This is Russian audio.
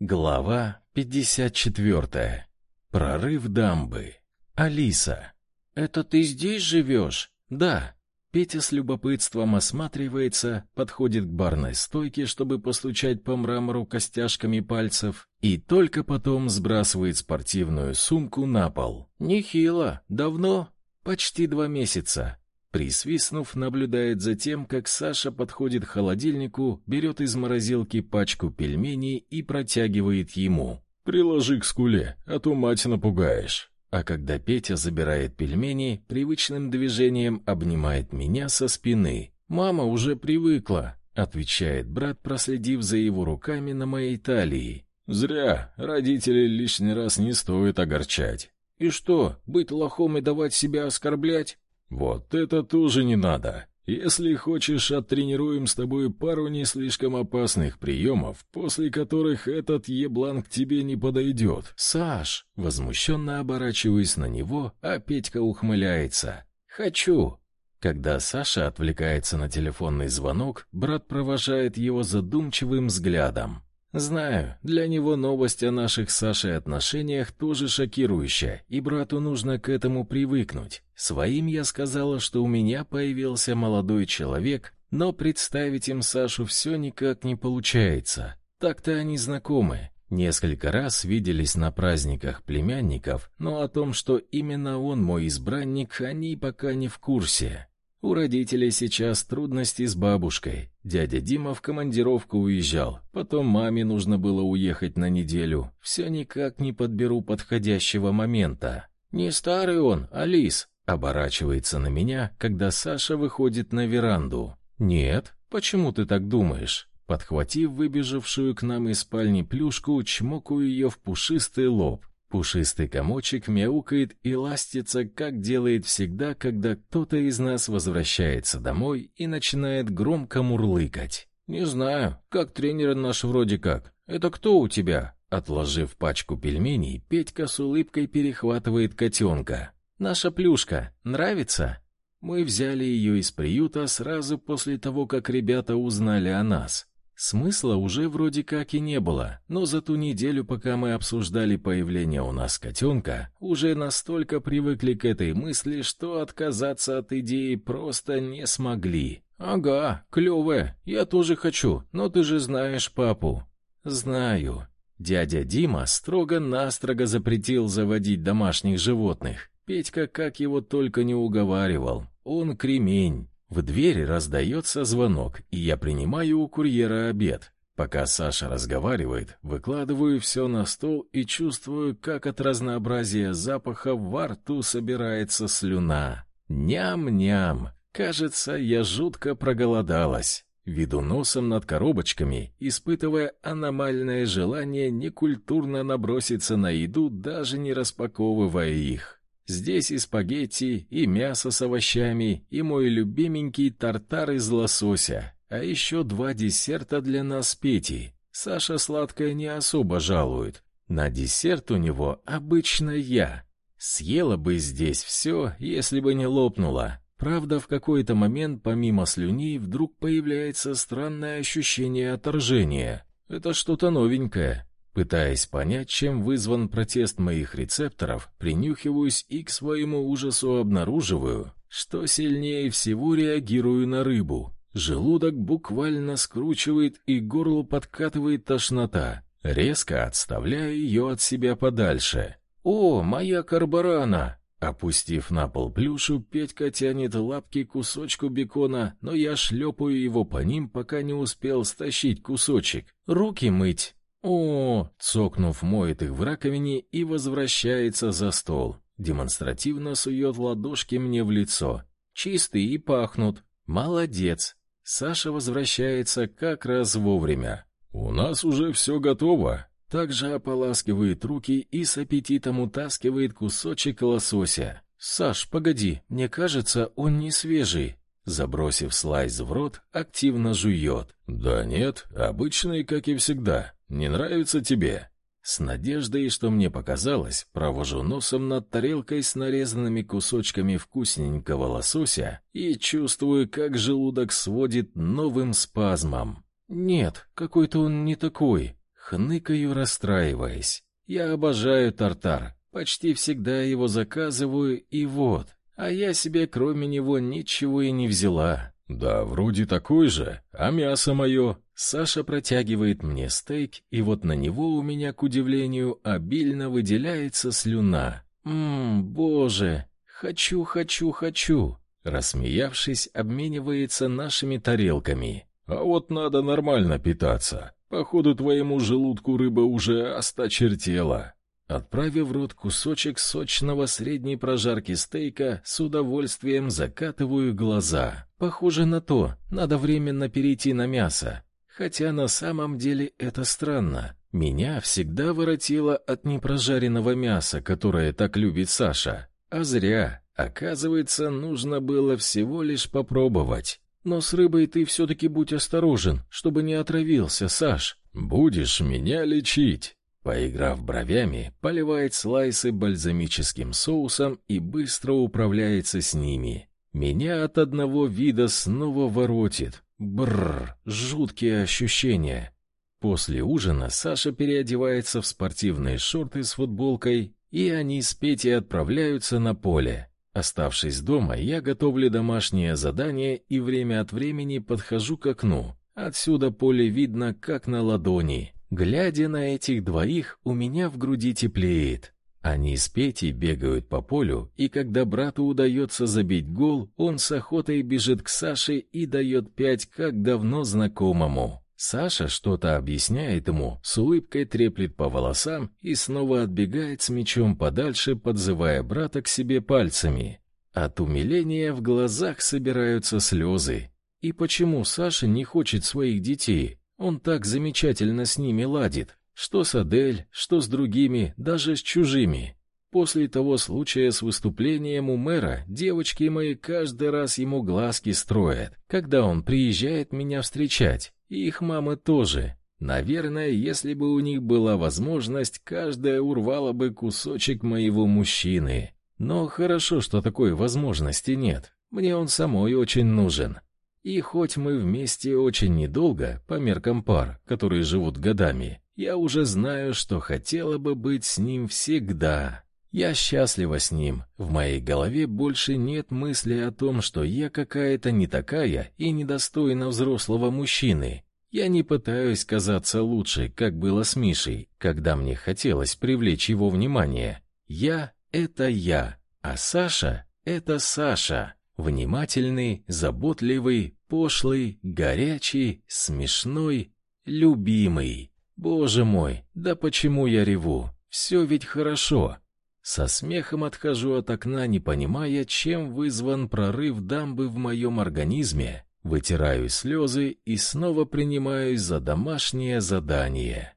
Глава 54. Прорыв дамбы. Алиса. «Это ты здесь живешь?» «Да». Петя с любопытством осматривается, подходит к барной стойке, чтобы постучать по мрамору костяшками пальцев, и только потом сбрасывает спортивную сумку на пол. «Нехило. Давно?» «Почти два месяца. Присвистнув, наблюдает за тем, как Саша подходит к холодильнику, берет из морозилки пачку пельменей и протягивает ему. «Приложи к скуле, а то мать напугаешь». А когда Петя забирает пельмени, привычным движением обнимает меня со спины. «Мама уже привыкла», — отвечает брат, проследив за его руками на моей талии. «Зря. Родителей лишний раз не стоит огорчать». «И что, быть лохом и давать себя оскорблять?» Вот это тоже не надо. Если хочешь, оттренируем с тобой пару не слишком опасных приемов, после которых этот еблан к тебе не подойдет. Саш, возмущенно оборачиваясь на него, а Петька ухмыляется. Хочу. Когда Саша отвлекается на телефонный звонок, брат провожает его задумчивым взглядом. Знаю, для него новость о наших с Сашей отношениях тоже шокирующая, и брату нужно к этому привыкнуть. Своим я сказала, что у меня появился молодой человек, но представить им Сашу все никак не получается. Так-то они знакомы. Несколько раз виделись на праздниках племянников, но о том, что именно он мой избранник, они пока не в курсе. У родителей сейчас трудности с бабушкой. Дядя Дима в командировку уезжал, потом маме нужно было уехать на неделю. Все никак не подберу подходящего момента. Не старый он, Алис, оборачивается на меня, когда Саша выходит на веранду. Нет, почему ты так думаешь? Подхватив выбежавшую к нам из спальни плюшку, чмокаю ее в пушистый лоб. Пушистый комочек мяукает и ластится, как делает всегда, когда кто-то из нас возвращается домой и начинает громко мурлыкать. «Не знаю, как тренер наш вроде как. Это кто у тебя?» Отложив пачку пельменей, Петька с улыбкой перехватывает котенка. «Наша плюшка. Нравится?» Мы взяли ее из приюта сразу после того, как ребята узнали о нас. Смысла уже вроде как и не было, но за ту неделю, пока мы обсуждали появление у нас котенка, уже настолько привыкли к этой мысли, что отказаться от идеи просто не смогли. «Ага, клевая, я тоже хочу, но ты же знаешь папу». «Знаю». Дядя Дима строго-настрого запретил заводить домашних животных. Петька как его только не уговаривал. Он кремень. В двери раздается звонок, и я принимаю у курьера обед. Пока Саша разговаривает, выкладываю все на стол и чувствую, как от разнообразия запахов во рту собирается слюна. Ням-ням. Кажется, я жутко проголодалась. Веду носом над коробочками, испытывая аномальное желание некультурно наброситься на еду, даже не распаковывая их. Здесь и спагетти, и мясо с овощами, и мой любименький тартар из лосося, а еще два десерта для нас с Петей. Саша сладкое не особо жалует. На десерт у него обычно я. Съела бы здесь все, если бы не лопнула. Правда, в какой-то момент помимо слюней вдруг появляется странное ощущение отторжения. Это что-то новенькое. Пытаясь понять, чем вызван протест моих рецепторов, принюхиваюсь и к своему ужасу обнаруживаю, что сильнее всего реагирую на рыбу. Желудок буквально скручивает и горло подкатывает тошнота. Резко отставляю ее от себя подальше. «О, моя карбарана!» Опустив на пол плюшу, Петька тянет лапки к кусочку бекона, но я шлепаю его по ним, пока не успел стащить кусочек. «Руки мыть!» О, цокнув, моет их в раковине и возвращается за стол. Демонстративно сует ладошки мне в лицо. Чистые и пахнут. Молодец. Саша возвращается как раз вовремя. У нас уже все готово. Также ополаскивает руки и с аппетитом утаскивает кусочек лосося. Саш, погоди, мне кажется, он не свежий. Забросив слайс в рот, активно жует. Да нет, обычный, как и всегда. Не нравится тебе?» С надеждой, что мне показалось, провожу носом над тарелкой с нарезанными кусочками вкусненького лосося и чувствую, как желудок сводит новым спазмом. «Нет, какой-то он не такой». хныкаю, расстраиваясь. Я обожаю тартар, почти всегда его заказываю, и вот. А я себе кроме него ничего и не взяла. Да, вроде такой же, а мясо мое? Саша протягивает мне стейк, и вот на него у меня, к удивлению, обильно выделяется слюна. Мм, боже, хочу, хочу, хочу. Рассмеявшись, обменивается нашими тарелками. А вот надо нормально питаться. Походу, твоему желудку рыба уже осточертела. Отправив в рот кусочек сочного средней прожарки стейка, с удовольствием закатываю глаза. Похоже на то, надо временно перейти на мясо. Хотя на самом деле это странно. Меня всегда воротило от непрожаренного мяса, которое так любит Саша. А зря. Оказывается, нужно было всего лишь попробовать. Но с рыбой ты все-таки будь осторожен, чтобы не отравился, Саш. Будешь меня лечить. Поиграв бровями, поливает слайсы бальзамическим соусом и быстро управляется с ними. Меня от одного вида снова воротит. Бррр, жуткие ощущения. После ужина Саша переодевается в спортивные шорты с футболкой, и они с Петей отправляются на поле. Оставшись дома, я готовлю домашнее задание и время от времени подхожу к окну. Отсюда поле видно как на ладони. Глядя на этих двоих, у меня в груди теплеет. Они с Петей бегают по полю, и когда брату удается забить гол, он с охотой бежит к Саше и дает пять как давно знакомому. Саша что-то объясняет ему, с улыбкой треплет по волосам и снова отбегает с мячом подальше, подзывая брата к себе пальцами. От умиления в глазах собираются слезы. И почему Саша не хочет своих детей? Он так замечательно с ними ладит, что с Адель, что с другими, даже с чужими. После того случая с выступлением у мэра девочки мои каждый раз ему глазки строят, когда он приезжает меня встречать, и их мамы тоже. Наверное, если бы у них была возможность, каждая урвала бы кусочек моего мужчины. Но хорошо, что такой возможности нет. Мне он самой очень нужен. И хоть мы вместе очень недолго, по меркам пар, которые живут годами, я уже знаю, что хотела бы быть с ним всегда. Я счастлива с ним. В моей голове больше нет мысли о том, что я какая-то не такая и недостойна взрослого мужчины. Я не пытаюсь казаться лучше, как было с Мишей, когда мне хотелось привлечь его внимание. Я — это я, а Саша — это Саша. Внимательный, заботливый, пошлый, горячий, смешной, любимый. Боже мой, да почему я реву? Все ведь хорошо. Со смехом отхожу от окна, не понимая, чем вызван прорыв дамбы в моем организме, вытираю слезы и снова принимаюсь за домашнее задание.